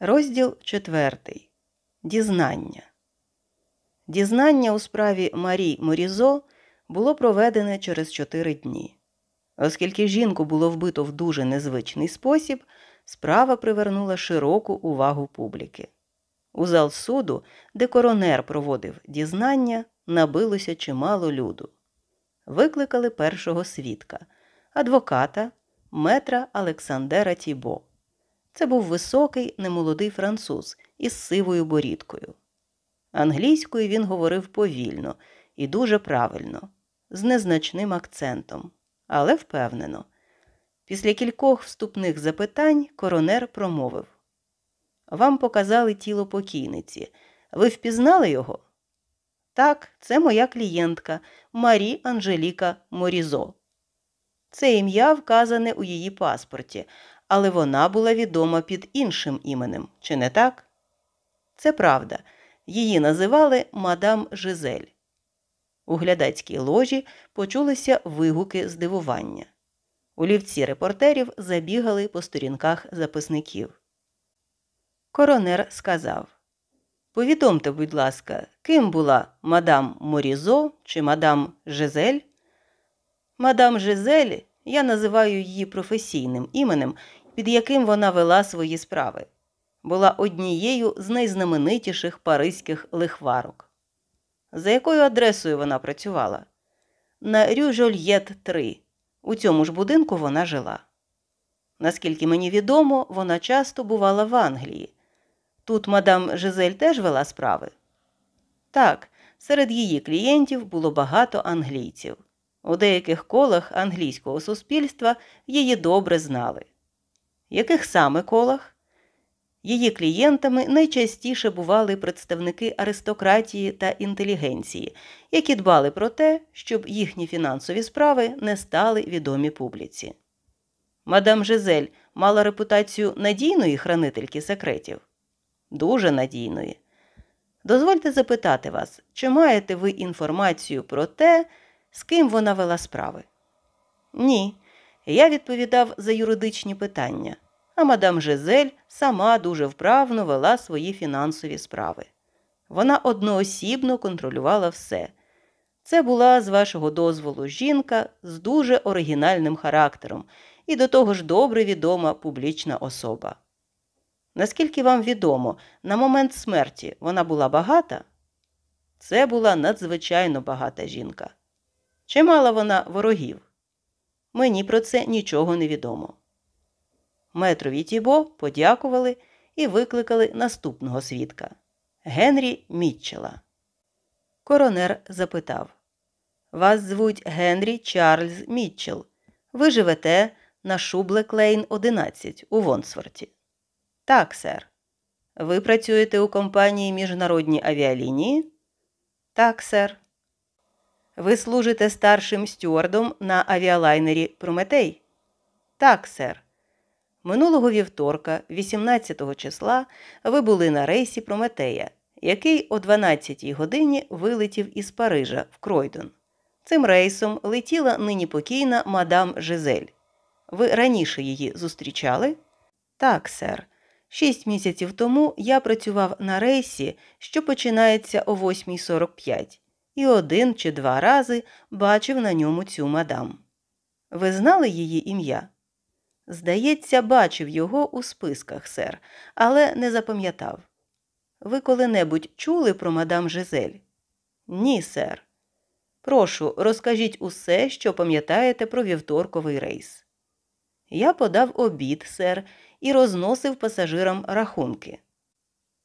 Розділ четвертий. Дізнання. Дізнання у справі Марі Морізо було проведене через чотири дні. Оскільки жінку було вбито в дуже незвичний спосіб, справа привернула широку увагу публіки. У зал суду, де коронер проводив дізнання, набилося чимало люду. Викликали першого свідка, адвоката метра Олександера Тібо. Це був високий, немолодий француз із сивою борідкою. Англійською він говорив повільно і дуже правильно, з незначним акцентом, але впевнено. Після кількох вступних запитань коронер промовив Вам показали тіло покійниці. Ви впізнали його? Так, це моя клієнтка Марі Анжеліка Морізо. Це ім'я вказане у її паспорті, але вона була відома під іншим іменем, чи не так? Це правда. Її називали мадам Жизель. У глядацькій ложі почулися вигуки здивування. Олівці репортерів забігали по сторінках записників. Коронер сказав Повідомте, будь ласка, ким була мадам Морізо чи мадам Жизель? Мадам Жизель я називаю її професійним іменем, під яким вона вела свої справи, була однією з найзнаменитіших паризьких лихварок. За якою адресою вона працювала? На Рю-Жольєт 3. У цьому ж будинку вона жила. Наскільки мені відомо, вона часто бувала в Англії. Тут мадам Жизель теж вела справи? Так, серед її клієнтів було багато англійців. У деяких колах англійського суспільства її добре знали. Яких саме колах? Її клієнтами найчастіше бували представники аристократії та інтелігенції, які дбали про те, щоб їхні фінансові справи не стали відомі публіці. Мадам Жизель мала репутацію надійної хранительки секретів? Дуже надійної. Дозвольте запитати вас, чи маєте ви інформацію про те, з ким вона вела справи? Ні. Я відповідав за юридичні питання, а мадам Жизель сама дуже вправно вела свої фінансові справи. Вона одноосібно контролювала все. Це була, з вашого дозволу, жінка з дуже оригінальним характером і до того ж добре відома публічна особа. Наскільки вам відомо, на момент смерті вона була багата? Це була надзвичайно багата жінка. Чи мала вона ворогів? Мені про це нічого не відомо. Метрові Тібо подякували і викликали наступного свідка Генрі Мітчела. Коронер запитав Вас звуть Генрі Чарльз Мітчел. Ви живете на Шублек-Лейн 11 у Вонсворті. Так, сер. Ви працюєте у компанії Міжнародні авіалінії? Так, сер. Ви служите старшим стюардом на авіалайнері Прометей? Так, сер. Минулого вівторка, 18 числа, ви були на рейсі Прометея, який о 12 годині вилетів із Парижа в Кройдон. Цим рейсом летіла нині покійна мадам Жизель. Ви раніше її зустрічали? Так, сер. Шість місяців тому я працював на рейсі, що починається о 8.45 і один чи два рази бачив на ньому цю мадам. Ви знали її ім'я? Здається, бачив його у списках, сер, але не запам'ятав. Ви коли-небудь чули про мадам Жизель? Ні, сер. Прошу, розкажіть усе, що пам'ятаєте про вівторковий рейс. Я подав обід, сер, і розносив пасажирам рахунки.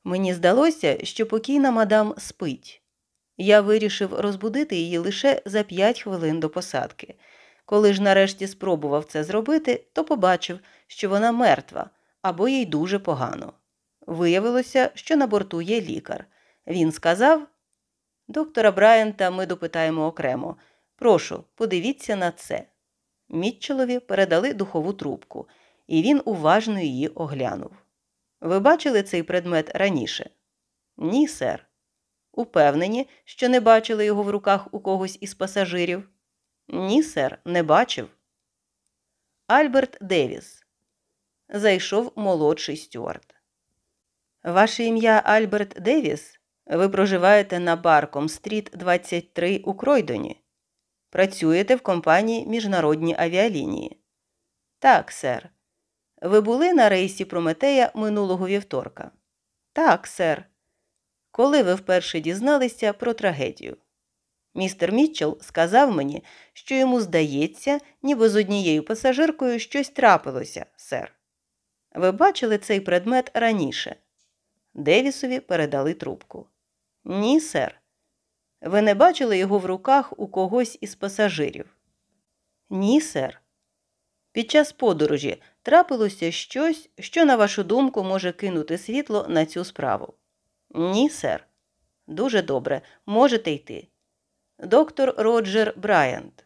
Мені здалося, що покійна мадам спить. Я вирішив розбудити її лише за п'ять хвилин до посадки. Коли ж нарешті спробував це зробити, то побачив, що вона мертва або їй дуже погано. Виявилося, що на борту є лікар. Він сказав доктора Брайанта ми допитаємо окремо. Прошу, подивіться на це. Мітчелові передали духову трубку, і він уважно її оглянув. Ви бачили цей предмет раніше? Ні, сер. Упевнені, що не бачили його в руках у когось із пасажирів? Ні, сер, не бачив. Альберт Девіс. Зайшов молодший стюард. Ваше ім'я Альберт Девіс? Ви проживаєте на Барком Стріт 23 у Кройдоні. Працюєте в компанії Міжнародні авіалінії. Так, сер. Ви були на рейсі Прометея минулого вівторка? Так, сер. Коли ви вперше дізналися про трагедію? Містер Мітчелл сказав мені, що йому здається, ніби з однією пасажиркою щось трапилося, сер. Ви бачили цей предмет раніше? Девісові передали трубку. Ні, сер. Ви не бачили його в руках у когось із пасажирів? Ні, сер. Під час подорожі трапилося щось, що, на вашу думку, може кинути світло на цю справу. Ні, сер. Дуже добре. Можете йти. Доктор Роджер Брайант.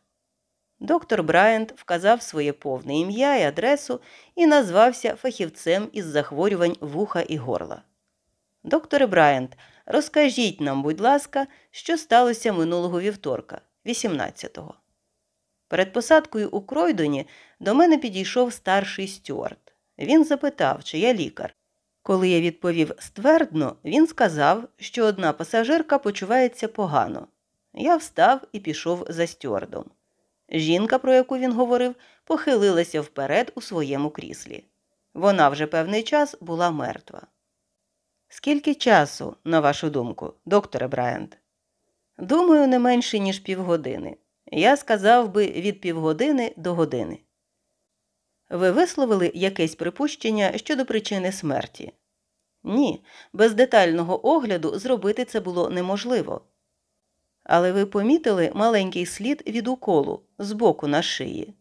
Доктор Брайант вказав своє повне ім'я і адресу і назвався фахівцем із захворювань вуха і горла. Докторе Брайант, розкажіть нам, будь ласка, що сталося минулого вівторка, 18-го. Перед посадкою у Кройдоні до мене підійшов старший стюарт. Він запитав, чи я лікар. Коли я відповів ствердно, він сказав, що одна пасажирка почувається погано. Я встав і пішов за стюардом. Жінка, про яку він говорив, похилилася вперед у своєму кріслі. Вона вже певний час була мертва. Скільки часу, на вашу думку, докторе Брайант? Думаю, не менше, ніж півгодини. Я сказав би від півгодини до години. Ви висловили якесь припущення щодо причини смерті? Ні, без детального огляду зробити це було неможливо. Але ви помітили маленький слід від уколу збоку на шиї?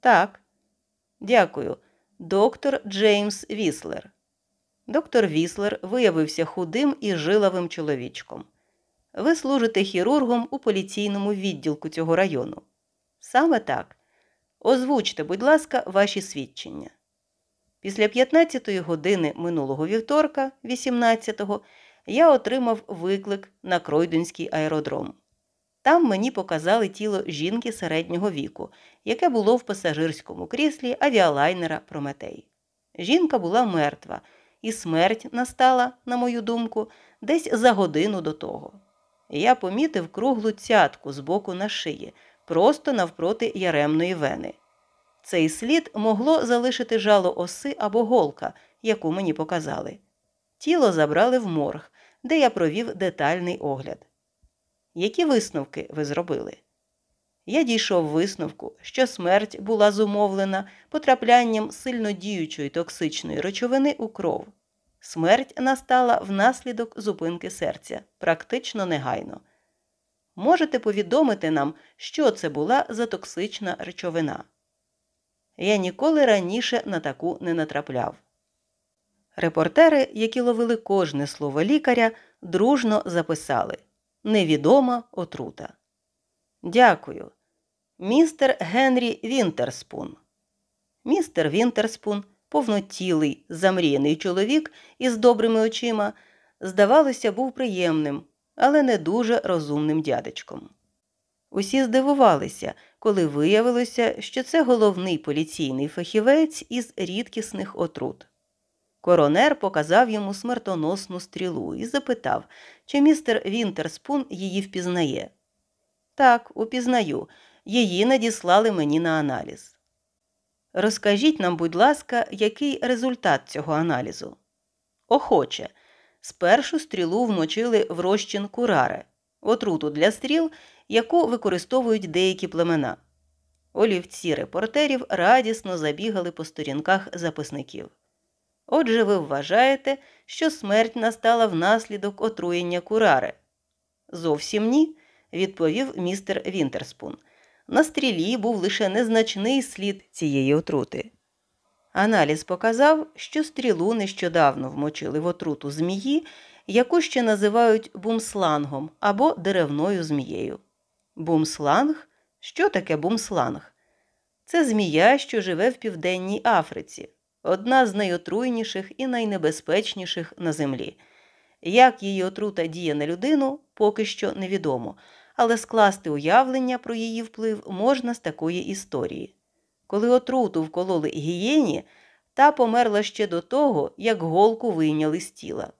Так. Дякую. Доктор Джеймс Віслер. Доктор Віслер виявився худим і жилавим чоловічком. Ви служите хірургом у поліційному відділку цього району. Саме так. Озвучте, будь ласка, ваші свідчення. Після 15-ї години минулого вівторка, 18-го, я отримав виклик на Кройденський аеродром. Там мені показали тіло жінки середнього віку, яке було в пасажирському кріслі авіалайнера Прометей. Жінка була мертва, і смерть настала, на мою думку, десь за годину до того. Я помітив круглу цятку з боку на шиї, просто навпроти яремної вени. Цей слід могло залишити жало оси або голка, яку мені показали. Тіло забрали в морг, де я провів детальний огляд. Які висновки ви зробили? Я дійшов висновку, що смерть була зумовлена потраплянням сильнодіючої токсичної речовини у кров. Смерть настала внаслідок зупинки серця, практично негайно. Можете повідомити нам, що це була за токсична речовина? Я ніколи раніше на таку не натрапляв. Репортери, які ловили кожне слово лікаря, дружно записали Невідома отрута. Дякую. Містер Генрі Вінтерспун. Містер Вінтерспун, повнотілий, замріяний чоловік із добрими очима, здавалося, був приємним, але не дуже розумним дядечком. Усі здивувалися, коли виявилося, що це головний поліційний фахівець із рідкісних отрут. Коронер показав йому смертоносну стрілу і запитав, чи містер Вінтерспун її впізнає. Так, упізнаю. Її надіслали мені на аналіз. Розкажіть нам, будь ласка, який результат цього аналізу? Охоче. Спершу стрілу вмочили в розчин кураре, отруту для стріл, яку використовують деякі племена. Олівці репортерів радісно забігали по сторінках записників. Отже, ви вважаєте, що смерть настала внаслідок отруєння курари? Зовсім ні, відповів містер Вінтерспун. На стрілі був лише незначний слід цієї отрути. Аналіз показав, що стрілу нещодавно вмочили в отруту змії, яку ще називають бумслангом або деревною змією. Бумсланг? Що таке бумсланг? Це змія, що живе в Південній Африці, одна з найотруйніших і найнебезпечніших на землі. Як її отрута діє на людину, поки що невідомо, але скласти уявлення про її вплив можна з такої історії. Коли отруту вкололи гієні, Та померла ще до того, як голку вийняли з тіла.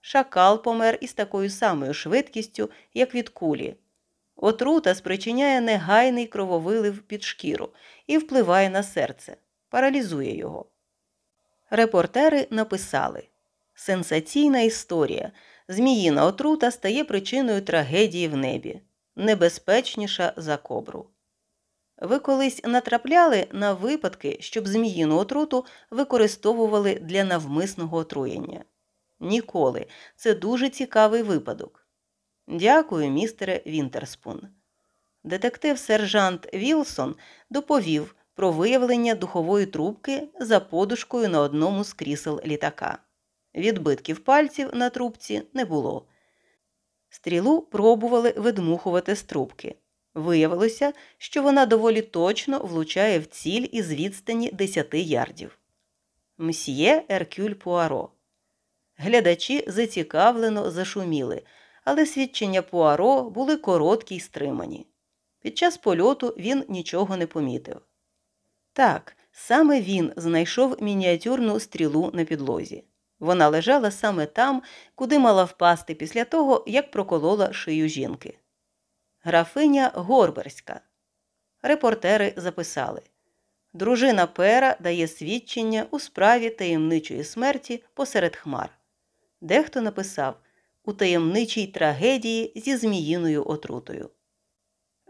Шакал помер із такою самою швидкістю, як від кулі. Отрута спричиняє негайний крововилив під шкіру і впливає на серце, паралізує його. Репортери написали Сенсаційна історія. Зміїна отрута стає причиною трагедії в небі, небезпечніша за кобру. Ви колись натрапляли на випадки, щоб зміїну отруту використовували для навмисного отруєння? Ніколи. Це дуже цікавий випадок. Дякую, містере Вінтерспун. Детектив сержант Вілсон доповів про виявлення духової трубки за подушкою на одному з крісел літака. Відбитків пальців на трубці не було. Стрілу пробували видмухувати з трубки. Виявилося, що вона доволі точно влучає в ціль із відстані 10 ярдів. Мсьє Еркюль Пуаро. Глядачі зацікавлено зашуміли, але свідчення Пуаро були короткі й стримані. Під час польоту він нічого не помітив. Так, саме він знайшов мініатюрну стрілу на підлозі. Вона лежала саме там, куди мала впасти після того, як проколола шию жінки. Графиня Горберська. Репортери записали Дружина Пера дає свідчення у справі таємничої смерті посеред хмар. Дехто написав у таємничій трагедії зі зміїною отрутою.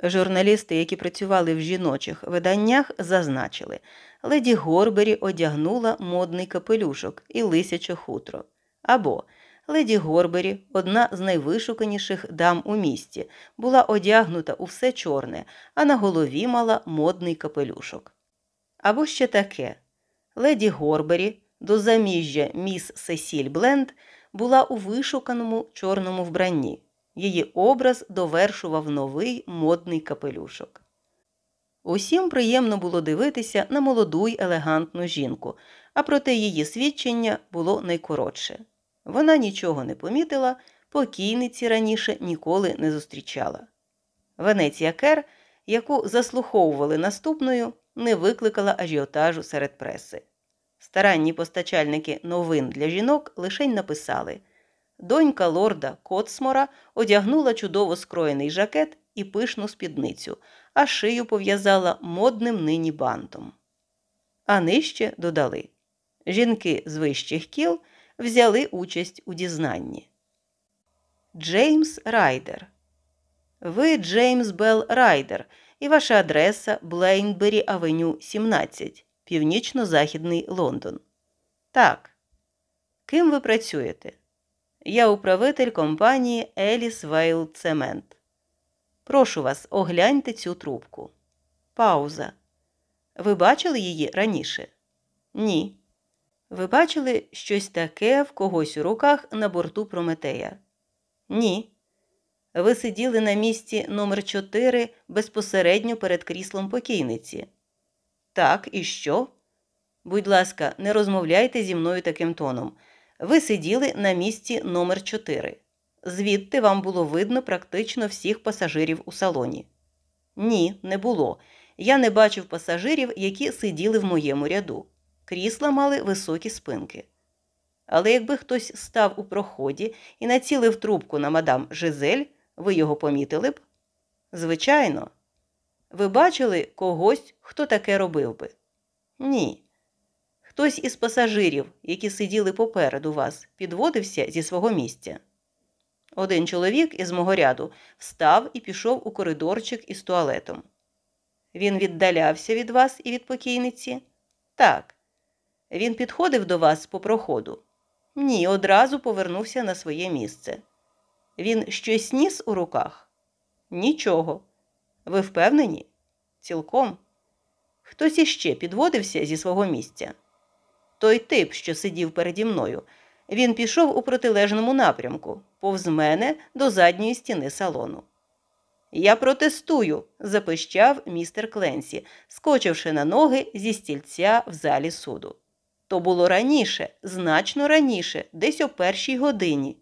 Журналісти, які працювали в жіночих виданнях, зазначили, леді Горбері одягнула модний капелюшок і лисяче хутро. Або леді Горбері, одна з найвишуканіших дам у місті, була одягнута у все чорне, а на голові мала модний капелюшок. Або ще таке леді Горбері до заміжжя міс Сесіль Бленд була у вишуканому чорному вбранні. Її образ довершував новий модний капелюшок. Усім приємно було дивитися на молоду й елегантну жінку, а проте її свідчення було найкоротше. Вона нічого не помітила, покійниці раніше ніколи не зустрічала. Венеція Кер, яку заслуховували наступною, не викликала ажіотажу серед преси. Старанні постачальники новин для жінок лишень написали Донька лорда Коцмора одягнула чудово скроєний жакет і пишну спідницю, а шию пов'язала модним нині бантом. А нижче додали жінки з вищих кіл взяли участь у дізнанні. Джеймс Райдер. Ви Джеймс Белл Райдер, і ваша адреса Блейнбері Авеню 17, Північно-Західний Лондон. Так. Ким ви працюєте? Я управитель компанії Еліс Вейл Цемент. Прошу вас, огляньте цю трубку. Пауза. Ви бачили її раніше? Ні. Ви бачили щось таке в когось у руках на борту Прометея? Ні. Ви сиділи на місці номер 4 безпосередньо перед кріслом покійниці. Так, і що? Будь ласка, не розмовляйте зі мною таким тоном. Ви сиділи на місці номер 4 Звідти вам було видно практично всіх пасажирів у салоні. Ні, не було. Я не бачив пасажирів, які сиділи в моєму ряду. Крісла мали високі спинки. Але якби хтось став у проході і націлив трубку на мадам Жизель, ви його помітили б? Звичайно. Ви бачили когось, хто таке робив би? Ні. Хтось із пасажирів, які сиділи попереду вас, підводився зі свого місця. Один чоловік із мого ряду встав і пішов у коридорчик із туалетом. Він віддалявся від вас і від покійниці? Так. Він підходив до вас по проходу? Ні, одразу повернувся на своє місце. Він щось ніс у руках? Нічого. Ви впевнені? Цілком. Хтось іще підводився зі свого місця. Той тип, що сидів переді мною, він пішов у протилежному напрямку, повз мене до задньої стіни салону. Я протестую, запищав містер Кленсі, скочивши на ноги зі стільця в залі суду. То було раніше, значно раніше, десь о першій годині.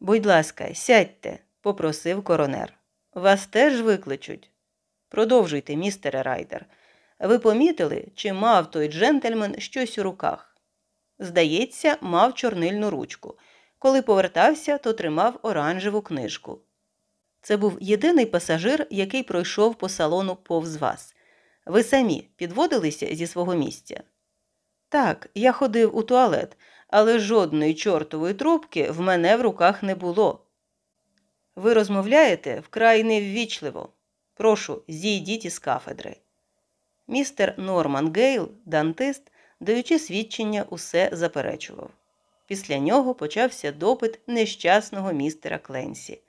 Будь ласка, сядьте, попросив коронер. Вас теж викличуть. Продовжуйте, містере Райдер. Ви помітили, чи мав той джентльмен щось у руках? Здається, мав чорнильну ручку. Коли повертався, то тримав оранжеву книжку. Це був єдиний пасажир, який пройшов по салону повз вас. Ви самі підводилися зі свого місця? Так, я ходив у туалет, але жодної чортової трубки в мене в руках не було. Ви розмовляєте вкрай неввічливо. Прошу, зійдіть із кафедри. Містер Норман Гейл, дантист, даючи свідчення, усе заперечував. Після нього почався допит нещасного містера Кленсі.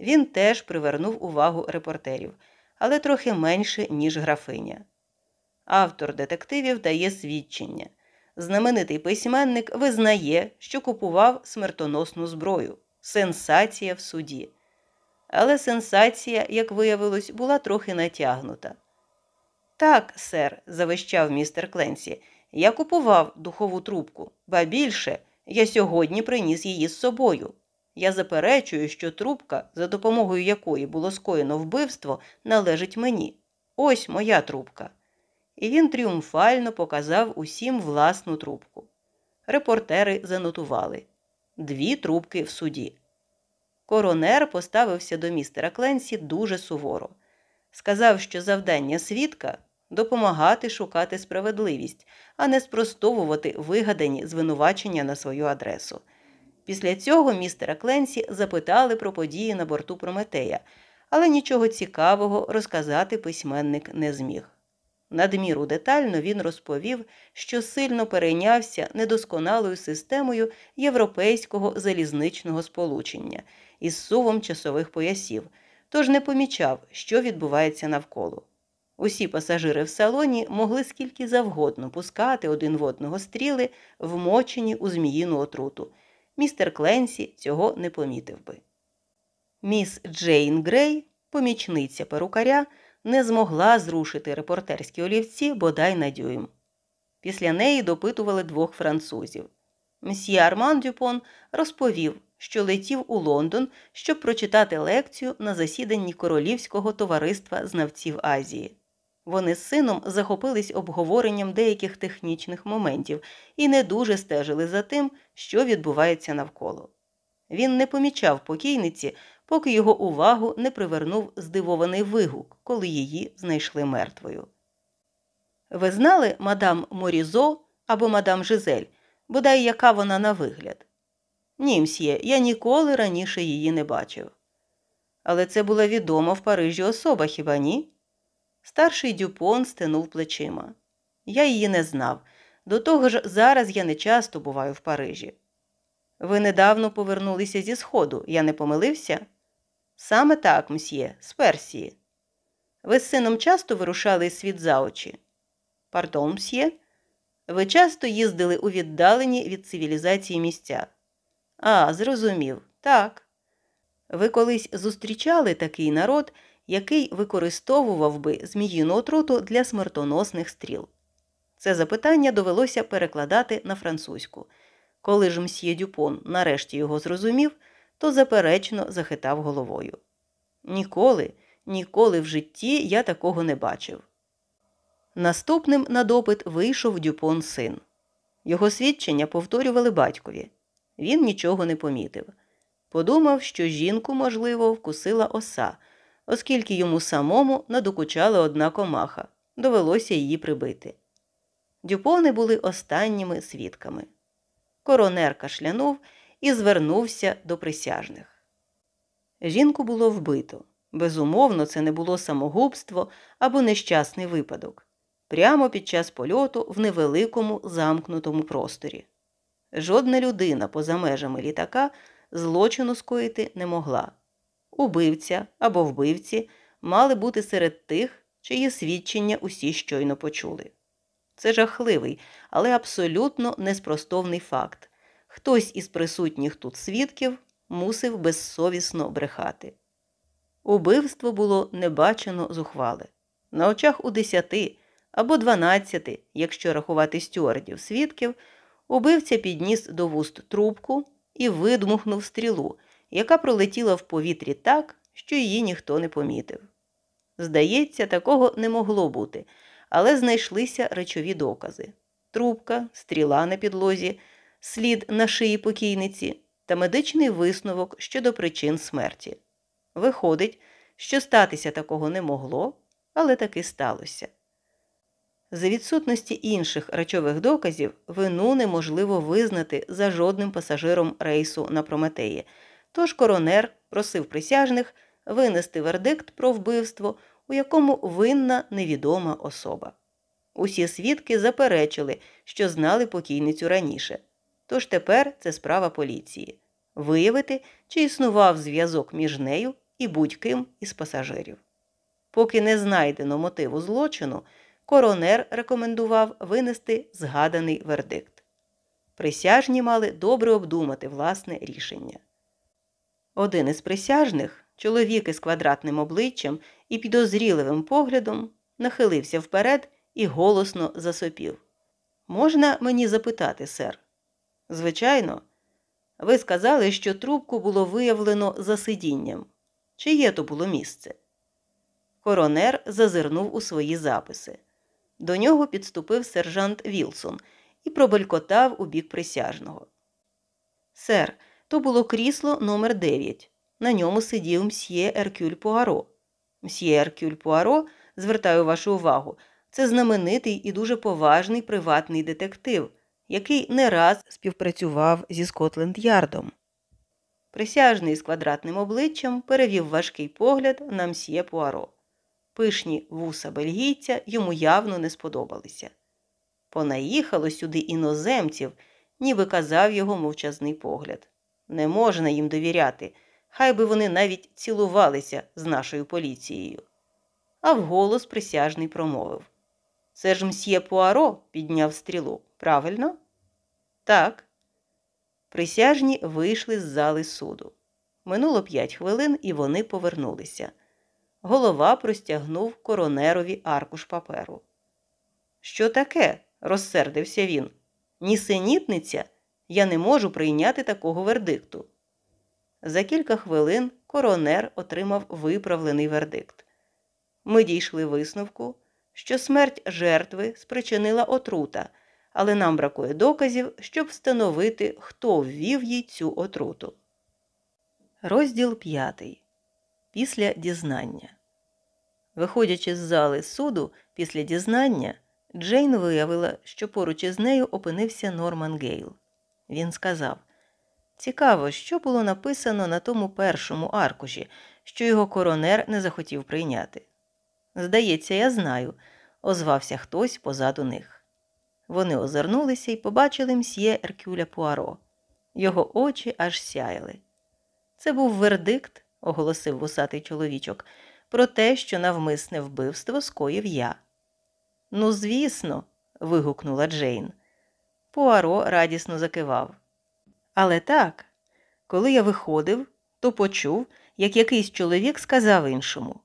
Він теж привернув увагу репортерів, але трохи менше, ніж графиня. Автор детективів дає свідчення. Знаменитий письменник визнає, що купував смертоносну зброю. Сенсація в суді. Але сенсація, як виявилось, була трохи натягнута. Так, сер, завищав містер Кленсі, я купував духову трубку, ба більше, я сьогодні приніс її з собою. Я заперечую, що трубка, за допомогою якої було скоєно вбивство, належить мені. Ось моя трубка. І він тріумфально показав усім власну трубку. Репортери занотували дві трубки в суді. Коронер поставився до містера Кленсі дуже суворо. Сказав, що завдання свідка допомагати шукати справедливість, а не спростовувати вигадані звинувачення на свою адресу. Після цього містера Кленсі запитали про події на борту Прометея, але нічого цікавого розказати письменник не зміг. Надміру детально він розповів, що сильно перейнявся недосконалою системою європейського залізничного сполучення із сувом часових поясів, тож не помічав, що відбувається навколо. Усі пасажири в салоні могли скільки завгодно пускати один в одного стріли, вмочені у зміїну отруту. Містер Кленсі цього не помітив би. Міс Джейн Грей, помічниця перукаря, не змогла зрушити репортерські олівці бодай на дюйм. Після неї допитували двох французів. Мсьє Арман Дюпон розповів, що летів у Лондон, щоб прочитати лекцію на засіданні Королівського товариства знавців Азії. Вони з сином захопились обговоренням деяких технічних моментів і не дуже стежили за тим, що відбувається навколо. Він не помічав покійниці, поки його увагу не привернув здивований вигук, коли її знайшли мертвою. Ви знали мадам Морізо або мадам Жизель, бодай яка вона на вигляд? Ні, мсьє, я ніколи раніше її не бачив. Але це була відома в Парижі особа, хіба ні? Старший Дюпон стенув плечима. Я її не знав. До того ж, зараз я не часто буваю в Парижі. Ви недавно повернулися зі Сходу, я не помилився? Саме так, мсьє, з Персії. Ви з сином часто вирушали світ за очі? Пардон, мсьє? Ви часто їздили у віддалені від цивілізації місця? А, зрозумів, так. Ви колись зустрічали такий народ, який використовував би зміїну отруту для смертоносних стріл. Це запитання довелося перекладати на французьку. Коли ж мсьє Дюпон нарешті його зрозумів, то заперечно захитав головою. Ніколи, ніколи в житті я такого не бачив. Наступним на допит вийшов Дюпон син. Його свідчення повторювали батькові. Він нічого не помітив. Подумав, що жінку, можливо, вкусила оса оскільки йому самому надокучала одна комаха, довелося її прибити. Дюпони були останніми свідками. Коронер кашлянув і звернувся до присяжних. Жінку було вбито. Безумовно, це не було самогубство або нещасний випадок, прямо під час польоту в невеликому замкнутому просторі. Жодна людина поза межами літака злочину скоїти не могла убивця або вбивці мали бути серед тих, чиї свідчення усі щойно почули. Це жахливий, але абсолютно неспростовний факт. Хтось із присутніх тут свідків мусив безсовісно брехати. Убивство було небачено зухвале. На очах у десяти або дванадцяти, якщо рахувати стюардів свідків, убивця підніс до вуст трубку і видмухнув стрілу, яка пролетіла в повітрі так, що її ніхто не помітив. Здається, такого не могло бути, але знайшлися речові докази трубка, стріла на підлозі, слід на шиї покійниці та медичний висновок щодо причин смерті. Виходить, що статися такого не могло, але таки сталося. За відсутності інших речових доказів вину неможливо визнати за жодним пасажиром рейсу на Прометеї, тож коронер просив присяжних винести вердикт про вбивство, у якому винна невідома особа. Усі свідки заперечили, що знали покійницю раніше. Тож тепер це справа поліції виявити, чи існував зв'язок між нею і будь-ким із пасажирів. Поки не знайдено мотиву злочину, коронер рекомендував винести згаданий вердикт. Присяжні мали добре обдумати власне рішення. Один із присяжних, чоловік із квадратним обличчям і підозріливим поглядом, нахилився вперед і голосно засопів. Можна мені запитати, сер? Звичайно, ви сказали, що трубку було виявлено за сидінням. Чиє то було місце? Коронер зазирнув у свої записи. До нього підступив сержант Вілсон і пробелькотав у бік присяжного. Сер, то було крісло номер 9 На ньому сидів мсьє Еркюль Пуаро. Мсьє Еркюль Пуаро, звертаю вашу увагу, це знаменитий і дуже поважний приватний детектив, який не раз співпрацював зі Скотленд Ярдом. Присяжний з квадратним обличчям перевів важкий погляд на мсьє Пуаро. Пишні вуса бельгійця йому явно не сподобалися. Понаїхало сюди іноземців, ніби казав його мовчазний погляд. Не можна їм довіряти, хай би вони навіть цілувалися з нашою поліцією. А вголос присяжний промовив Це ж мсьє Пуаро підняв стрілу, правильно? Так. Присяжні вийшли з зали суду. Минуло п'ять хвилин, і вони повернулися. Голова простягнув коронерові аркуш паперу. Що таке? розсердився він. Нісенітниця? Я не можу прийняти такого вердикту. За кілька хвилин коронер отримав виправлений вердикт. Ми дійшли висновку, що смерть жертви спричинила отрута, але нам бракує доказів, щоб встановити, хто ввів їй цю отруту. Розділ п'ятий. Після дізнання. Виходячи з зали суду після дізнання, Джейн виявила, що поруч із нею опинився Норман Гейл. Він сказав Цікаво, що було написано на тому першому аркуші, що його коронер не захотів прийняти. Здається, я знаю, озвався хтось позаду них. Вони озирнулися і побачили мсьє Еркюля Пуаро. Його очі аж сяяли. Це був вердикт, оголосив вусатий чоловічок, про те, що навмисне вбивство скоїв я. Ну, звісно, вигукнула Джейн. Пуаро радісно закивав. Але так, коли я виходив, то почув, як якийсь чоловік сказав іншому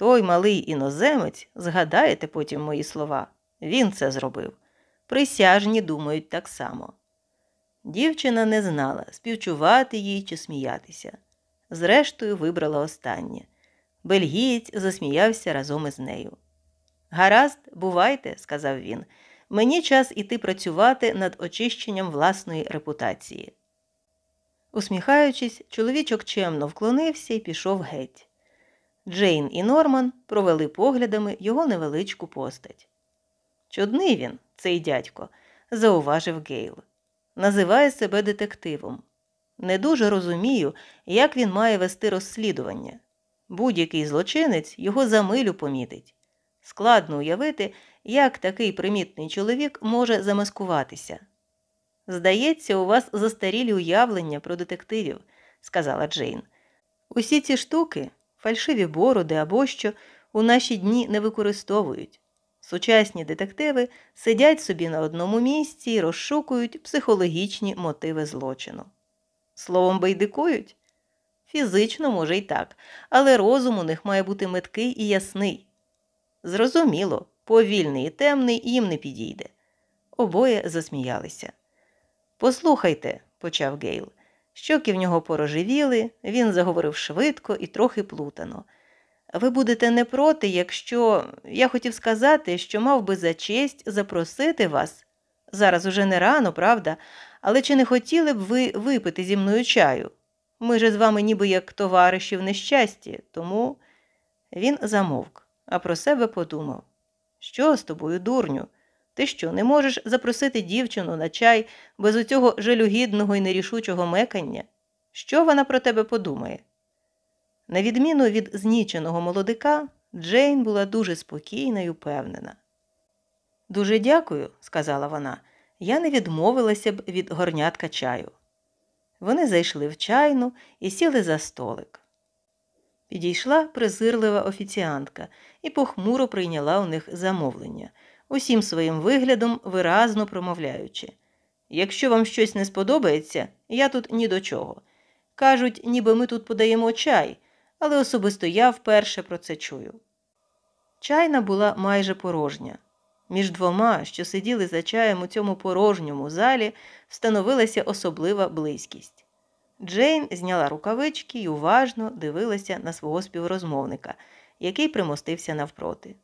той малий іноземець, згадаєте потім мої слова, він це зробив. Присяжні думають так само. Дівчина не знала, співчувати їй чи сміятися. Зрештою, вибрала останнє. Бельгієць засміявся разом із нею. Гаразд, бувайте, сказав він, мені час іти працювати над очищенням власної репутації. Усміхаючись, чоловічок чемно вклонився і пішов геть. Джейн і Норман провели поглядами його невеличку постать. Чудний він, цей дядько, зауважив Гейл. Називає себе детективом. Не дуже розумію, як він має вести розслідування. Будь-який злочинець його за милю помітить. Складно уявити, як такий примітний чоловік може замаскуватися. Здається, у вас застарілі уявлення про детективів, сказала Джейн. Усі ці штуки фальшиві бороди або що у наші дні не використовують. Сучасні детективи сидять собі на одному місці і розшукують психологічні мотиви злочину. Словом, байдикують? Фізично, може, й так, але розум у них має бути меткий і ясний. Зрозуміло, повільний і темний їм не підійде. Обоє засміялися. Послухайте, почав Гейл, Щоки в нього порожевіли, він заговорив швидко і трохи плутано. Ви будете не проти, якщо я хотів сказати, що мав би за честь запросити вас. Зараз уже не рано, правда, але чи не хотіли б ви випити зі мною чаю? Ми же з вами ніби як товариші в нещасті, тому він замовк, а про себе подумав Що з тобою, дурню? Ти що, не можеш запросити дівчину на чай без оцього жалюгідного і нерішучого мекання? Що вона про тебе подумає? На відміну від зніченого молодика, Джейн була дуже спокійна й упевнена. Дуже дякую, сказала вона. Я не відмовилася б від горнятка чаю. Вони зайшли в чайну і сіли за столик. Підійшла презирлива офіціантка і похмуро прийняла у них замовлення, усім своїм виглядом виразно промовляючи Якщо вам щось не сподобається, я тут ні до чого. Кажуть, ніби ми тут подаємо чай, але особисто я вперше про це чую. Чайна була майже порожня. Між двома, що сиділи за чаєм у цьому порожньому залі, встановилася особлива близькість. Джейн зняла рукавички і уважно дивилася на свого співрозмовника, який примостився навпроти.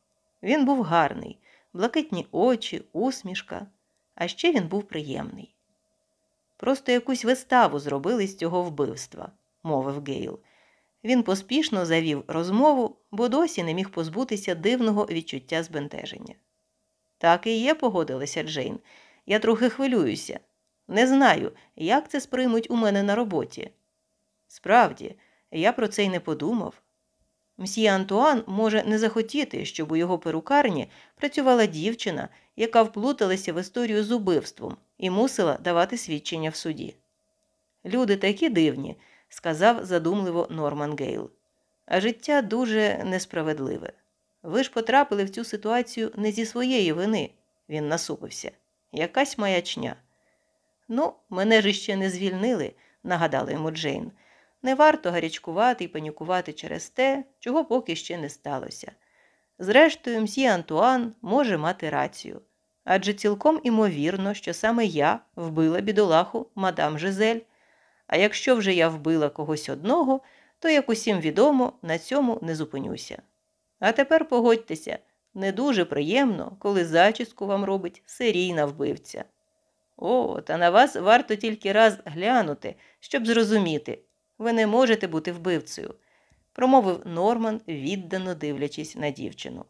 Він був гарний, блакитні очі, усмішка, а ще він був приємний. Просто якусь виставу зробили з цього вбивства, мовив Гейл. Він поспішно завів розмову, бо досі не міг позбутися дивного відчуття збентеження. Так і є, погодилася Джейн. Я трохи хвилююся. Не знаю, як це сприймуть у мене на роботі. Справді, я про це й не подумав. Мсьє Антуан може не захотіти, щоб у його перукарні працювала дівчина, яка вплуталася в історію з убивством і мусила давати свідчення в суді. Люди такі дивні, сказав задумливо Норман Гейл. А життя дуже несправедливе. Ви ж потрапили в цю ситуацію не зі своєї вини, він насупився. Якась маячня. Ну, мене ж іще не звільнили, нагадала йому Джейн. Не варто гарячкувати і панікувати через те, чого поки ще не сталося. Зрештою, мсьє Антуан може мати рацію. Адже цілком імовірно, що саме я вбила бідолаху мадам Жизель. А якщо вже я вбила когось одного, то, як усім відомо, на цьому не зупинюся. А тепер погодьтеся, не дуже приємно, коли зачіску вам робить серійна вбивця. О, та на вас варто тільки раз глянути, щоб зрозуміти, ви не можете бути вбивцею, промовив Норман, віддано дивлячись на дівчину.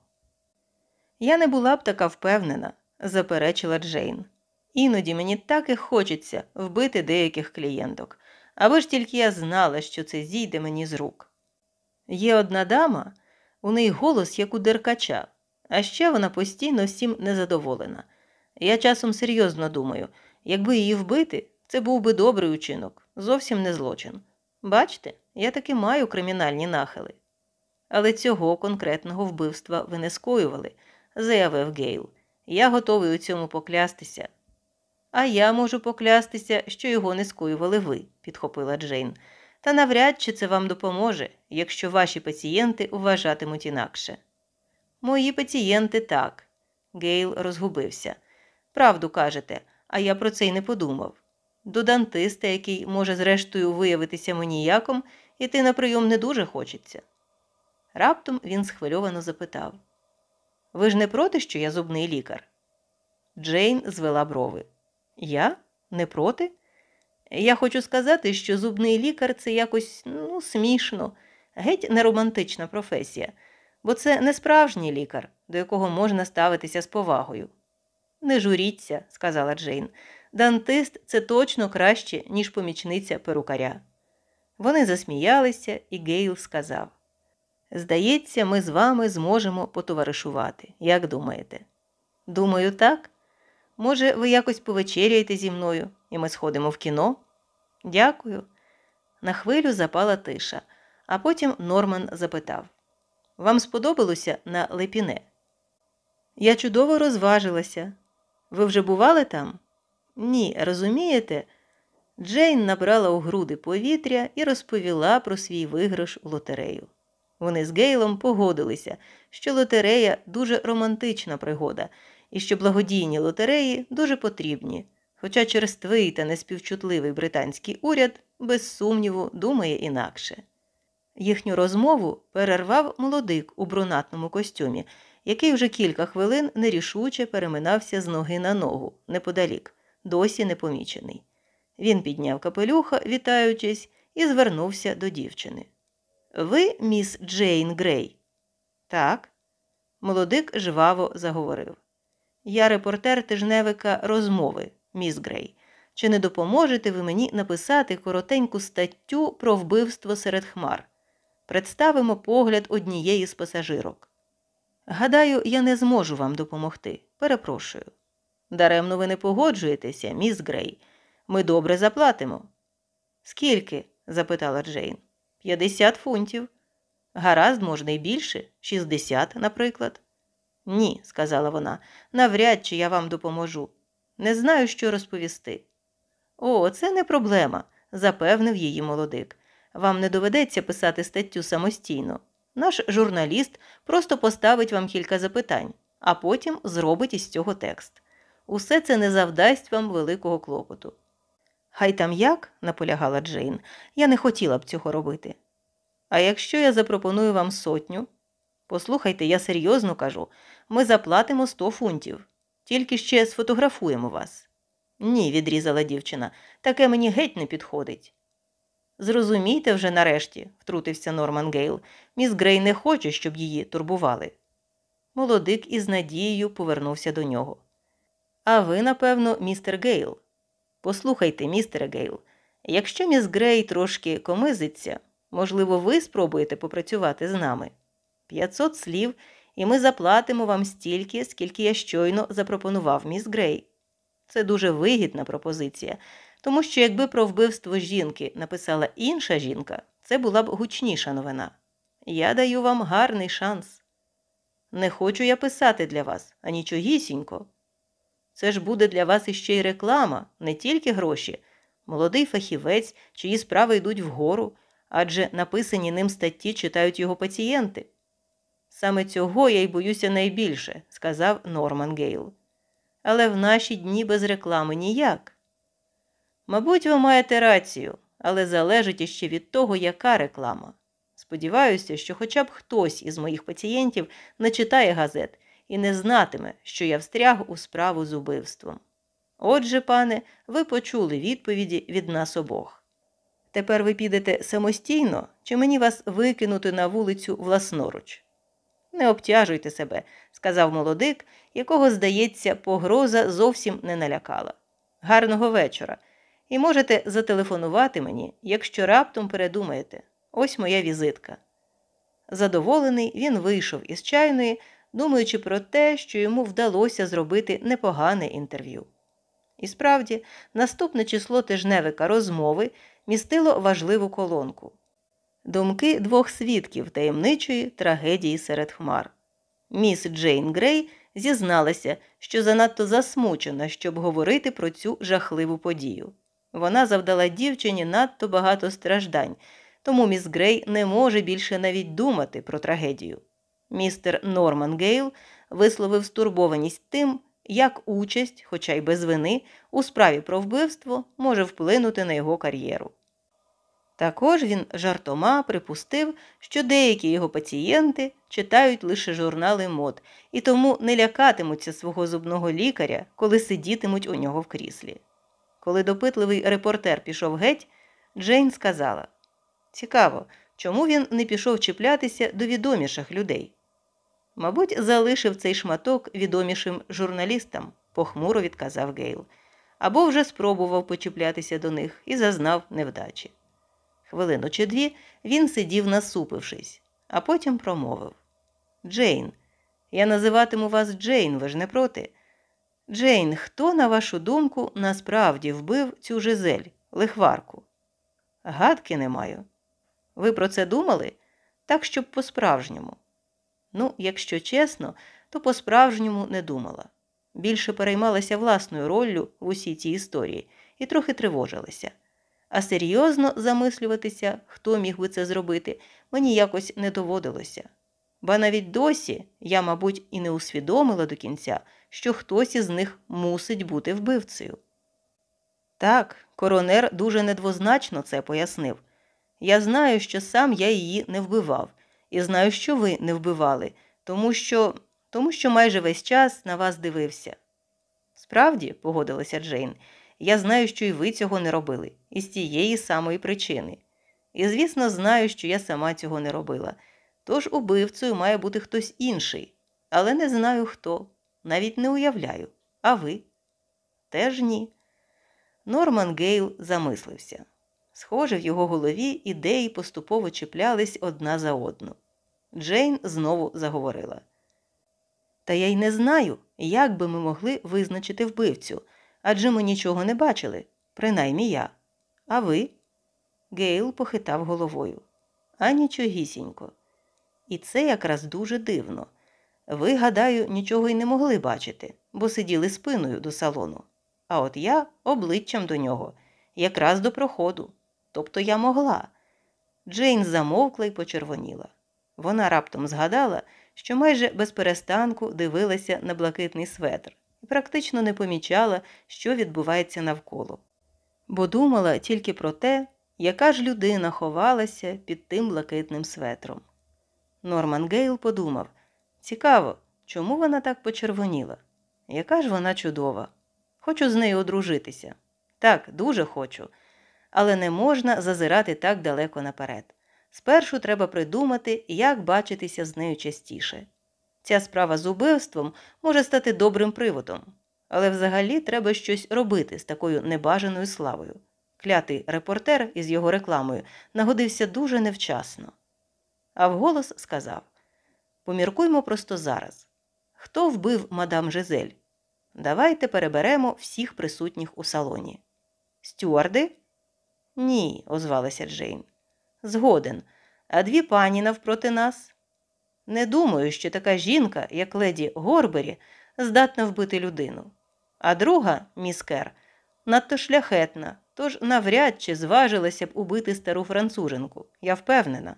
Я не була б така впевнена, заперечила Джейн. Іноді мені так і хочеться вбити деяких клієнток, аби ж тільки я знала, що це зійде мені з рук. Є одна дама, у неї голос, як у деркача, а ще вона постійно всім незадоволена. Я часом серйозно думаю, якби її вбити, це був би добрий учинок, зовсім не злочин. Бачите, я таки маю кримінальні нахили. Але цього конкретного вбивства ви не скоювали, заявив Гейл. Я готовий у цьому поклястися. А я можу поклястися, що його не скоювали ви, підхопила Джейн. Та навряд чи це вам допоможе, якщо ваші пацієнти вважатимуть інакше. Мої пацієнти так. Гейл розгубився. Правду кажете, а я про це й не подумав. До дантиста, який може, зрештою, виявитися маніяком, іти на прийом не дуже хочеться. Раптом він схвильовано запитав Ви ж не проти, що я зубний лікар? Джейн звела брови. Я? Не проти? Я хочу сказати, що зубний лікар це якось ну, смішно, геть не романтична професія, бо це не справжній лікар, до якого можна ставитися з повагою. Не журіться, сказала Джейн. Дантист це точно краще, ніж помічниця перукаря. Вони засміялися, і Гейл сказав Здається, ми з вами зможемо потоваришувати. Як думаєте? Думаю, так. Може, ви якось повечеряєте зі мною, і ми сходимо в кіно? Дякую. На хвилю запала тиша, а потім Норман запитав Вам сподобалося на лепіне? Я чудово розважилася. Ви вже бували там? Ні, розумієте? Джейн набрала у груди повітря і розповіла про свій виграш у лотерею. Вони з Гейлом погодилися, що лотерея дуже романтична пригода і що благодійні лотереї дуже потрібні, хоча черствий та неспівчутливий британський уряд, без сумніву, думає інакше. Їхню розмову перервав молодик у брунатному костюмі, який вже кілька хвилин нерішуче переминався з ноги на ногу, неподалік, досі непомічений. Він підняв капелюха, вітаючись, і звернувся до дівчини. Ви міс Джейн Грей? Так. Молодик жваво заговорив. Я репортер тижневика розмови, міс Грей. Чи не допоможете ви мені написати коротеньку статтю про вбивство серед хмар? Представимо погляд однієї з пасажирок. Гадаю, я не зможу вам допомогти. Перепрошую. Даремно ви не погоджуєтеся, міс Грей. Ми добре заплатимо. Скільки? запитала Джейн. П'ятдесят фунтів. Гаразд, можна й більше, шістдесят, наприклад. Ні, сказала вона, навряд чи я вам допоможу. Не знаю, що розповісти. О, це не проблема, запевнив її молодик. Вам не доведеться писати статтю самостійно. Наш журналіст просто поставить вам кілька запитань, а потім зробить із цього текст. Усе це не завдасть вам великого клопоту. Хай там як, наполягала Джейн, я не хотіла б цього робити. А якщо я запропоную вам сотню, послухайте, я серйозно кажу, ми заплатимо сто фунтів, тільки ще сфотографуємо вас. Ні, відрізала дівчина, таке мені геть не підходить. Зрозумійте вже нарешті, втрутився Норман Гейл, міс Грей не хоче, щоб її турбували. Молодик із надією повернувся до нього. А ви, напевно, містер Гейл. Послухайте, містере Гейл, якщо міс Грей трошки комизиться, можливо, ви спробуєте попрацювати з нами. П'ятсот слів, і ми заплатимо вам стільки, скільки я щойно запропонував міс Грей. Це дуже вигідна пропозиція, тому що якби про вбивство жінки написала інша жінка, це була б гучніша новина. Я даю вам гарний шанс. Не хочу я писати для вас, а нічогісінько. Це ж буде для вас іще й реклама, не тільки гроші, молодий фахівець, чиї справи йдуть вгору, адже написані ним статті читають його пацієнти. Саме цього я й боюся найбільше, сказав Норман Гейл. Але в наші дні без реклами ніяк. Мабуть, ви маєте рацію, але залежить іще від того, яка реклама. Сподіваюся, що хоча б хтось із моїх пацієнтів не читає газет і не знатиме, що я встряг у справу з убивством. Отже, пане, ви почули відповіді від нас обох. Тепер ви підете самостійно, чи мені вас викинути на вулицю власноруч? Не обтяжуйте себе, сказав молодик, якого, здається, погроза зовсім не налякала. Гарного вечора. І можете зателефонувати мені, якщо раптом передумаєте. Ось моя візитка. Задоволений, він вийшов із чайної, думаючи про те, що йому вдалося зробити непогане інтерв'ю. І справді, наступне число тижневика розмови містило важливу колонку думки двох свідків таємничої трагедії серед хмар. Міс Джейн Грей зізналася, що занадто засмучена, щоб говорити про цю жахливу подію. Вона завдала дівчині надто багато страждань, тому міс Грей не може більше навіть думати про трагедію. Містер Норман Гейл висловив стурбованість тим, як участь, хоча й без вини, у справі про вбивство може вплинути на його кар'єру. Також він жартома припустив, що деякі його пацієнти читають лише журнали мод і тому не лякатимуться свого зубного лікаря, коли сидітимуть у нього в кріслі. Коли допитливий репортер пішов геть, Джейн сказала Цікаво, чому він не пішов чіплятися до відоміших людей? Мабуть, залишив цей шматок відомішим журналістам, похмуро відказав Гейл, або вже спробував почіплятися до них і зазнав невдачі. Хвилину чи дві він сидів, насупившись, а потім промовив Джейн, я називатиму вас Джейн, ви ж не проти. Джейн, хто, на вашу думку, насправді вбив цю жизель, лихварку? Гадки не маю. Ви про це думали? Так, щоб по-справжньому. Ну, якщо чесно, то по-справжньому не думала. Більше переймалася власною роллю в усій цій історії і трохи тривожилася. А серйозно замислюватися, хто міг би це зробити, мені якось не доводилося. Ба навіть досі я, мабуть, і не усвідомила до кінця, що хтось із них мусить бути вбивцею. Так, коронер дуже недвозначно це пояснив. Я знаю, що сам я її не вбивав, і знаю, що ви не вбивали, тому що тому що майже весь час на вас дивився. Справді, погодилася Джейн, я знаю, що і ви цього не робили, із тієї самої причини. І, звісно, знаю, що я сама цього не робила. Тож убивцею має бути хтось інший, але не знаю хто, навіть не уявляю. А ви? Теж ні. Норман Гейл замислився. Схоже, в його голові ідеї поступово чіплялись одна за одну. Джейн знову заговорила. Та я й не знаю, як би ми могли визначити вбивцю, адже ми нічого не бачили, принаймні я. А ви? Гейл похитав головою. А нічогісінько. І це якраз дуже дивно. Ви, гадаю, нічого й не могли бачити, бо сиділи спиною до салону. А от я обличчям до нього, якраз до проходу. Тобто я могла. Джейн замовкла й почервоніла. Вона раптом згадала, що майже без перестанку дивилася на блакитний светр і практично не помічала, що відбувається навколо, бо думала тільки про те, яка ж людина ховалася під тим блакитним светром. Норман Гейл подумав цікаво, чому вона так почервоніла? Яка ж вона чудова? Хочу з нею одружитися. Так, дуже хочу, але не можна зазирати так далеко наперед. Спершу треба придумати, як бачитися з нею частіше. Ця справа з убивством може стати добрим приводом, але взагалі треба щось робити з такою небажаною славою. Клятий репортер із його рекламою нагодився дуже невчасно. А вголос сказав Поміркуймо просто зараз. Хто вбив мадам Жизель? Давайте переберемо всіх присутніх у салоні. Стюарди? Ні, озвалася Джейн. Згоден. А дві пані навпроти нас. Не думаю, що така жінка, як леді Горбері, здатна вбити людину. А друга, міс Кер, надто шляхетна, тож навряд чи зважилася б убити стару француженку, я впевнена.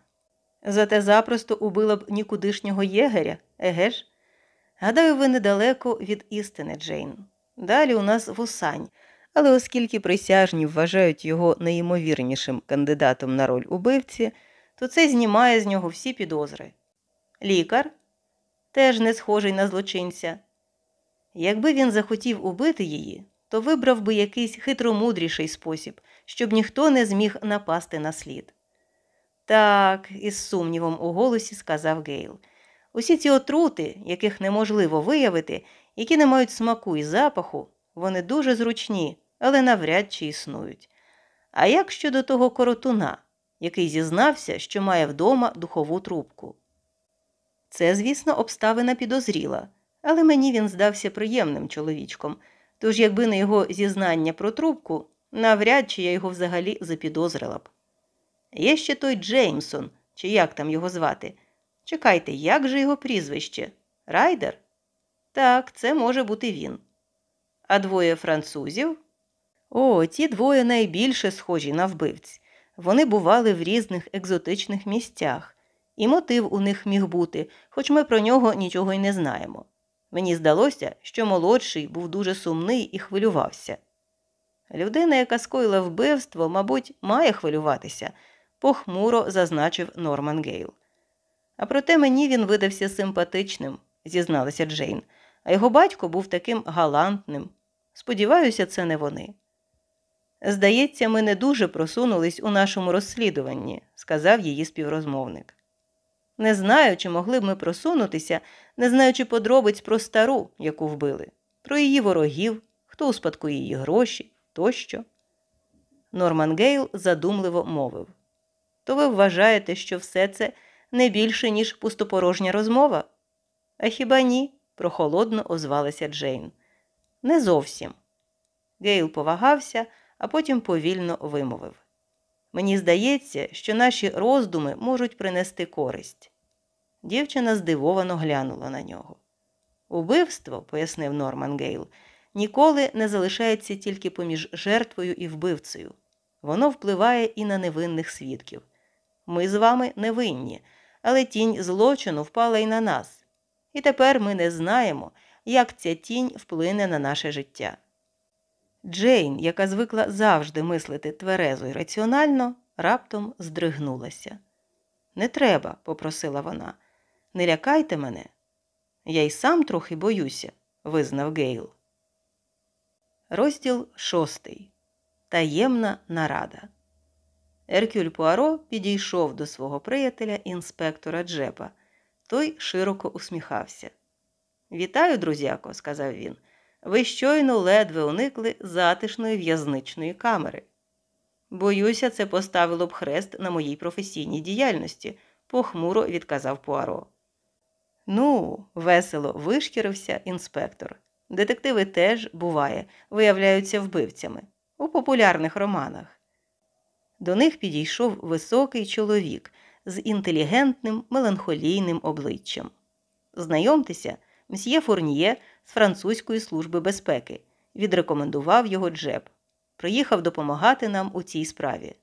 Зате запросто убила б нікудишнього єгеря, еге ж? Гадаю, ви недалеко від істини, Джейн. Далі у нас вусань, але оскільки присяжні вважають його найімовірнішим кандидатом на роль убивці, то це знімає з нього всі підозри. Лікар теж не схожий на злочинця. Якби він захотів убити її, то вибрав би якийсь хитромудріший спосіб, щоб ніхто не зміг напасти на слід. Так, із сумнівом у голосі сказав Гейл. Усі ці отрути, яких неможливо виявити, які не мають смаку і запаху, вони дуже зручні, але навряд чи існують. А як щодо того коротуна, який зізнався, що має вдома духову трубку? Це, звісно, обставина підозріла, але мені він здався приємним чоловічком, тож, якби не його зізнання про трубку, навряд чи я його взагалі запідозрила б. Є ще той Джеймсон, чи як там його звати. Чекайте, як же його прізвище? Райдер? Так, це може бути він. А двоє французів? О, ті двоє найбільше схожі на вбивць. Вони бували в різних екзотичних місцях, і мотив у них міг бути, хоч ми про нього нічого й не знаємо. Мені здалося, що молодший був дуже сумний і хвилювався. Людина, яка скоїла вбивство, мабуть, має хвилюватися, похмуро зазначив Норман Гейл. А проте мені він видався симпатичним, зізналася Джейн, а його батько був таким галантним. Сподіваюся, це не вони. Здається, ми не дуже просунулись у нашому розслідуванні, сказав її співрозмовник. Не знаю, чи могли б ми просунутися, не знаючи подробиць про стару, яку вбили, про її ворогів, хто успадкує її гроші тощо. Норман Гейл задумливо мовив То ви вважаєте, що все це не більше, ніж пустопорожня розмова? А хіба ні? прохолодно озвалася Джейн. Не зовсім. Гейл повагався, а потім повільно вимовив. Мені здається, що наші роздуми можуть принести користь. Дівчина здивовано глянула на нього. Убивство, пояснив Норман Гейл, ніколи не залишається тільки поміж жертвою і вбивцею. Воно впливає і на невинних свідків. Ми з вами невинні, але тінь злочину впала і на нас. І тепер ми не знаємо, як ця тінь вплине на наше життя. Джейн, яка звикла завжди мислити тверезо і раціонально, раптом здригнулася. Не треба, попросила вона. Не лякайте мене. Я й сам трохи боюся, визнав Гейл. Розділ шостий. Таємна нарада. Еркюль Пуаро підійшов до свого приятеля інспектора Джепа. Той широко усміхався. Вітаю, друзяко, сказав він. Ви щойно ледве уникли затишної в'язничної камери. Боюся, це поставило б хрест на моїй професійній діяльності, похмуро відказав Пуаро. Ну, весело вишкірився інспектор. Детективи теж, буває, виявляються вбивцями у популярних романах. До них підійшов високий чоловік з інтелігентним меланхолійним обличчям. Знайомтеся, мсьє Фурніє з французької служби безпеки, відрекомендував його Джеб. Приїхав допомагати нам у цій справі.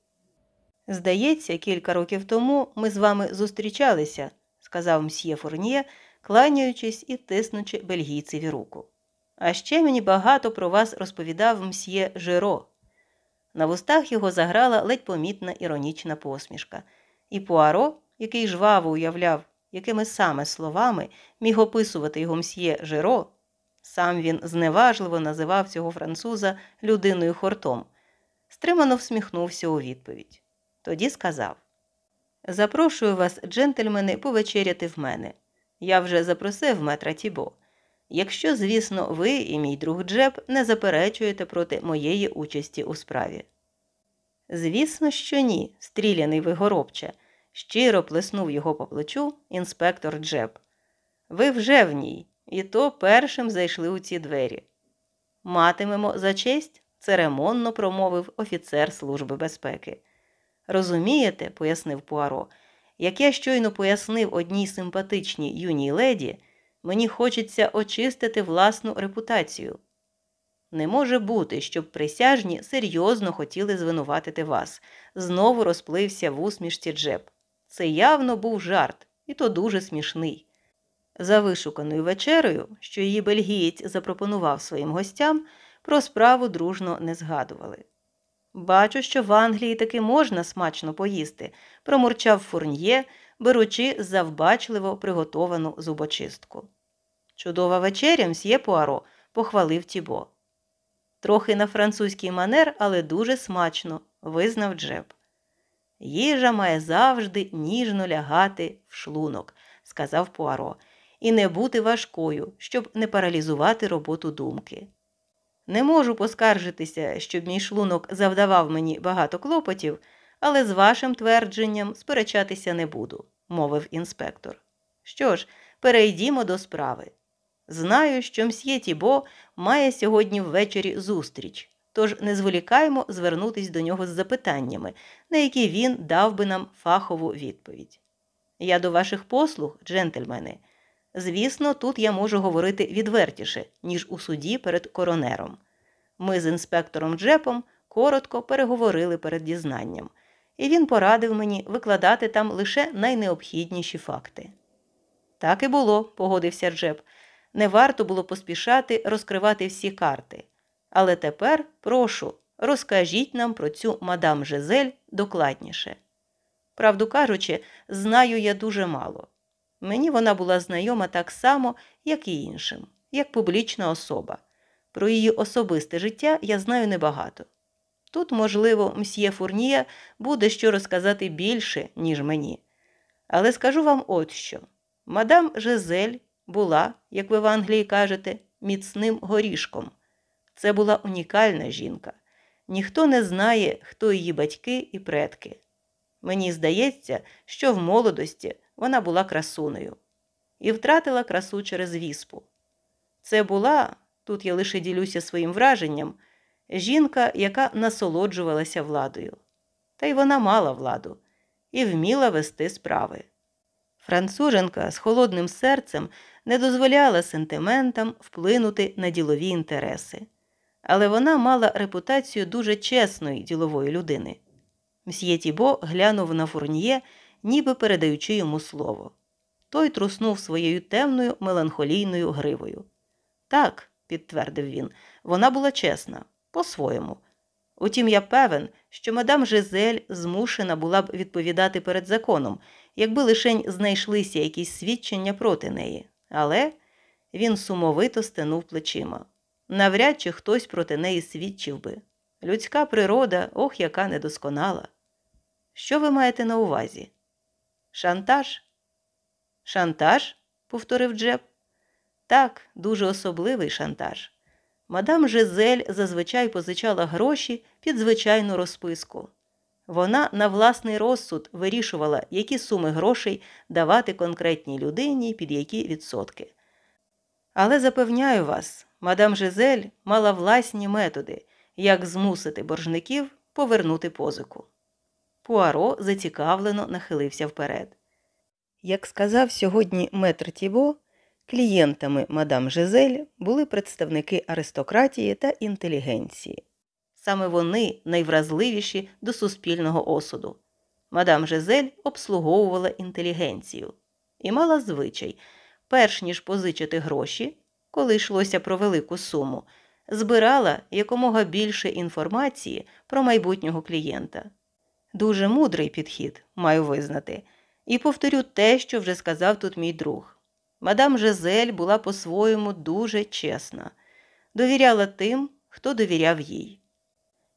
Здається, кілька років тому ми з вами зустрічалися, сказав мсьє Фурніє, кланяючись і тиснучи бельгійцеві руку. А ще мені багато про вас розповідав мсьє Жиро. На вустах його заграла ледь помітна іронічна посмішка, і Пуаро, який жваво уявляв, якими саме словами міг описувати його мсьє Жиро, сам він зневажливо називав цього француза людиною хортом, стримано всміхнувся у відповідь. Тоді сказав: Запрошую вас, джентльмени, повечеряти в мене. Я вже запросив метра Тібо. Якщо, звісно, ви і мій друг Джеб не заперечуєте проти моєї участі у справі. Звісно, що ні, стріляний вигоробче, щиро плеснув його по плечу інспектор Джеб. Ви вже в ній, і то першим зайшли у ці двері. Матимемо за честь, церемонно промовив офіцер Служби безпеки. Розумієте, пояснив Пуаро, як я щойно пояснив одній симпатичній юній леді, мені хочеться очистити власну репутацію. Не може бути, щоб присяжні серйозно хотіли звинуватити вас. Знову розплився в усмішці Джеб. Це явно був жарт, і то дуже смішний. За вишуканою вечерею, що її бельгієць запропонував своїм гостям, про справу дружно не згадували. Бачу, що в Англії таки можна смачно поїсти, промурчав фурньє, беручи завбачливо приготовану зубочистку. Чудова вечеря, мсьє Пуаро, похвалив Тібо. Трохи на французький манер, але дуже смачно, визнав Джеб. Їжа має завжди ніжно лягати в шлунок, сказав Пуаро, і не бути важкою, щоб не паралізувати роботу думки. Не можу поскаржитися, щоб мій шлунок завдавав мені багато клопотів, але з вашим твердженням сперечатися не буду, мовив інспектор. Що ж, перейдімо до справи. Знаю, що мсьє Тібо має сьогодні ввечері зустріч, тож не зволікаємо звернутись до нього з запитаннями, на які він дав би нам фахову відповідь. Я до ваших послуг, джентльмени. Звісно, тут я можу говорити відвертіше, ніж у суді перед коронером. Ми з інспектором Джепом коротко переговорили перед дізнанням, і він порадив мені викладати там лише найнеобхідніші факти. Так і було, погодився Джеп. Не варто було поспішати розкривати всі карти. Але тепер, прошу, розкажіть нам про цю мадам Жизель докладніше. Правду кажучи, знаю я дуже мало. Мені вона була знайома так само, як і іншим, як публічна особа. Про її особисте життя я знаю небагато. Тут, можливо, мсьє Фурнія буде що розказати більше, ніж мені. Але скажу вам от що. Мадам Жизель була, як ви в Англії кажете, міцним горішком. Це була унікальна жінка. Ніхто не знає, хто її батьки і предки. Мені здається, що в молодості вона була красунею і втратила красу через віспу. Це була, тут я лише ділюся своїм враженням, жінка, яка насолоджувалася владою. Та й вона мала владу і вміла вести справи. Француженка з холодним серцем не дозволяла сентиментам вплинути на ділові інтереси, але вона мала репутацію дуже чесної ділової людини. Мсьє Тібо глянув на фурніє, ніби передаючи йому слово. Той труснув своєю темною меланхолійною гривою. Так, підтвердив він, вона була чесна, по-своєму. Утім, я певен, що мадам Жизель змушена була б відповідати перед законом, якби лишень знайшлися якісь свідчення проти неї. Але він сумовито стенув плечима. Навряд чи хтось проти неї свідчив би. Людська природа, ох, яка недосконала. Що ви маєте на увазі? Шантаж? Шантаж? повторив Джеб. Так, дуже особливий шантаж. Мадам Жизель зазвичай позичала гроші під звичайну розписку. Вона на власний розсуд вирішувала, які суми грошей давати конкретній людині під які відсотки. Але запевняю вас, мадам Жизель мала власні методи, як змусити боржників повернути позику. Пуаро зацікавлено нахилився вперед. Як сказав сьогодні метр Тібо, клієнтами мадам Жизель були представники аристократії та інтелігенції. Саме вони найвразливіші до суспільного осуду. Мадам Жизель обслуговувала інтелігенцію і мала звичай, перш ніж позичити гроші, коли йшлося про велику суму, збирала якомога більше інформації про майбутнього клієнта. Дуже мудрий підхід, маю визнати, і повторю те, що вже сказав тут мій друг. Мадам Жизель була по-своєму дуже чесна, довіряла тим, хто довіряв їй.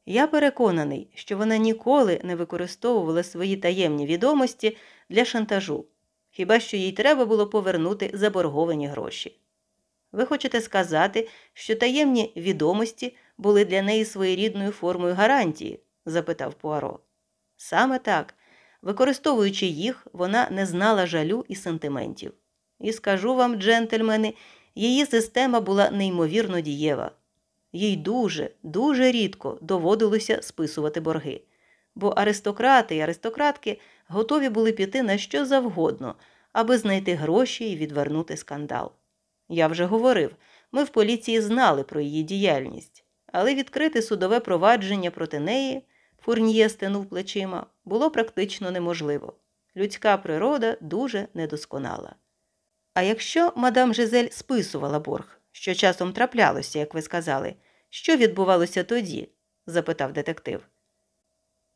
Я переконаний, що вона ніколи не використовувала свої таємні відомості для шантажу, хіба що їй треба було повернути заборговані гроші. Ви хочете сказати, що таємні відомості були для неї своєрідною формою гарантії? запитав Пуаро. Саме так, використовуючи їх, вона не знала жалю і сантиментів. І скажу вам, джентльмени, її система була неймовірно дієва. Їй дуже, дуже рідко доводилося списувати борги, бо аристократи і аристократки готові були піти на що завгодно, аби знайти гроші і відвернути скандал. Я вже говорив, ми в поліції знали про її діяльність, але відкрити судове провадження проти неї, фурніє стенув плечима, було практично неможливо. Людська природа дуже недосконала. А якщо мадам Жизель списувала борг, що часом траплялося, як ви сказали, що відбувалося тоді? запитав детектив.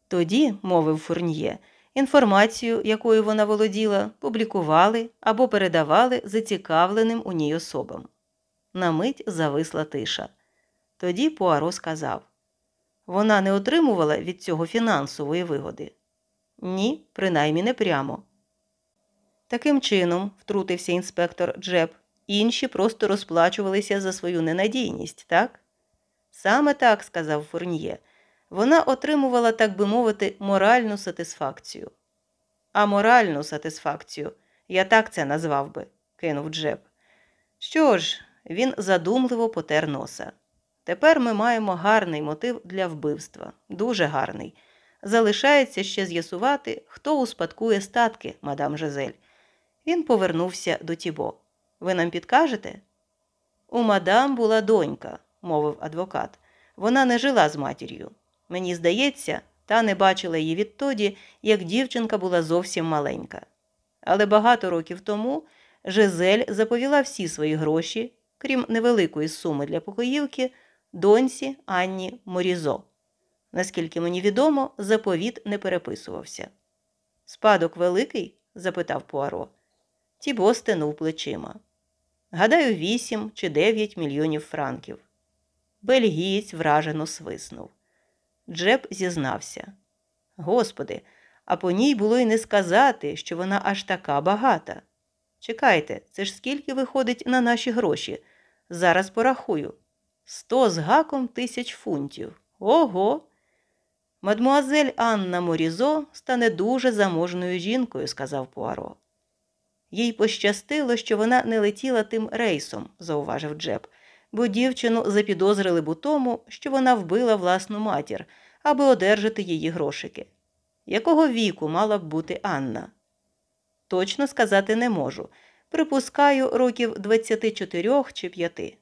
Тоді, мовив Фурньє, інформацію, якою вона володіла, публікували або передавали зацікавленим у ній особам. На мить зависла тиша. Тоді Пуаро сказав вона не отримувала від цього фінансової вигоди. Ні, принаймні не прямо. Таким чином, втрутився інспектор Джеб, інші просто розплачувалися за свою ненадійність, так? Саме так, сказав Фурньє. Вона отримувала, так би мовити, моральну сатисфакцію. А моральну сатисфакцію я так це назвав би, кинув Джеб. Що ж, він задумливо потер носа. Тепер ми маємо гарний мотив для вбивства, дуже гарний. Залишається ще з'ясувати, хто успадкує статки, мадам Жизель. Він повернувся до Тібо. Ви нам підкажете? У мадам була донька, мовив адвокат. Вона не жила з матір'ю. Мені здається, та не бачила її відтоді, як дівчинка була зовсім маленька. Але багато років тому Жизель заповіла всі свої гроші, крім невеликої суми для покоївки, доньці Анні Морізо. Наскільки мені відомо, заповіт не переписувався. Спадок великий? запитав Пуаро. Тібо стенув плечима. Гадаю, вісім чи дев'ять мільйонів франків. Бельгієць вражено свиснув. Джеб зізнався. Господи, а по ній було й не сказати, що вона аж така багата. Чекайте, це ж скільки виходить на наші гроші? Зараз порахую. Сто з гаком тисяч фунтів. Ого. Мадмуазель Анна Морізо стане дуже заможною жінкою, сказав Пуаро. Їй пощастило, що вона не летіла тим рейсом, зауважив Джеб, бо дівчину запідозрили б у тому, що вона вбила власну матір, аби одержати її грошики. Якого віку мала б бути Анна? Точно сказати не можу. Припускаю, років 24 чи 5.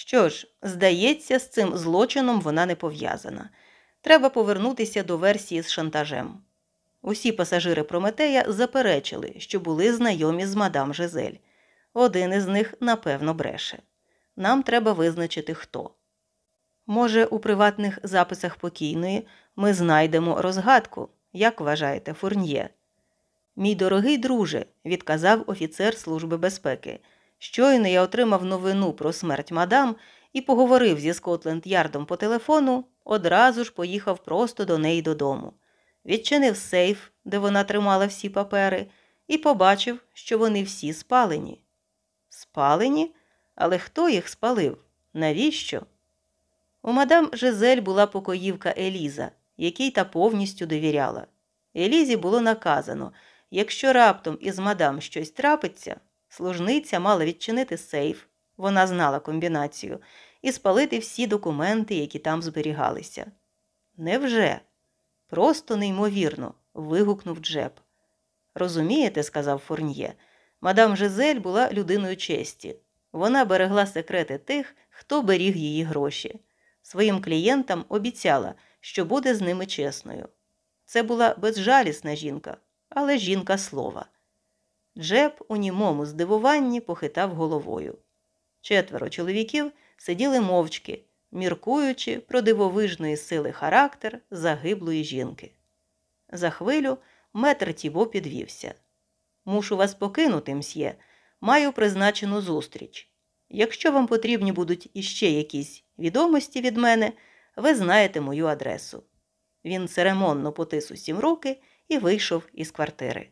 Що ж, здається, з цим злочином вона не пов'язана. Треба повернутися до версії з шантажем. Усі пасажири Прометея заперечили, що були знайомі з мадам Жизель. Один із них, напевно, бреше. Нам треба визначити хто. Може, у приватних записах покійної ми знайдемо розгадку, як вважаєте, фурньє? Мій дорогий друже, відказав офіцер Служби безпеки. Щойно я отримав новину про смерть мадам і поговорив зі Скотленд Ярдом по телефону, одразу ж поїхав просто до неї додому. Відчинив сейф, де вона тримала всі папери, і побачив, що вони всі спалені. Спалені? Але хто їх спалив? Навіщо? У мадам Жизель була покоївка Еліза, якій та повністю довіряла. Елізі було наказано, якщо раптом із мадам щось трапиться, служниця мала відчинити сейф, вона знала комбінацію, і спалити всі документи, які там зберігалися. Невже? Просто неймовірно. вигукнув Джеб. Розумієте, сказав Фурньє, мадам Жизель була людиною честі. Вона берегла секрети тих, хто беріг її гроші. Своїм клієнтам обіцяла, що буде з ними чесною. Це була безжалісна жінка, але жінка слова. Джеб у німому здивуванні похитав головою. Четверо чоловіків сиділи мовчки, міркуючи про дивовижної сили характер загиблої жінки. За хвилю метр Тіво підвівся. Мушу вас покинути, мсьє. Маю призначену зустріч. Якщо вам потрібні будуть іще якісь відомості від мене, ви знаєте мою адресу. Він церемонно потис усім руки і вийшов із квартири.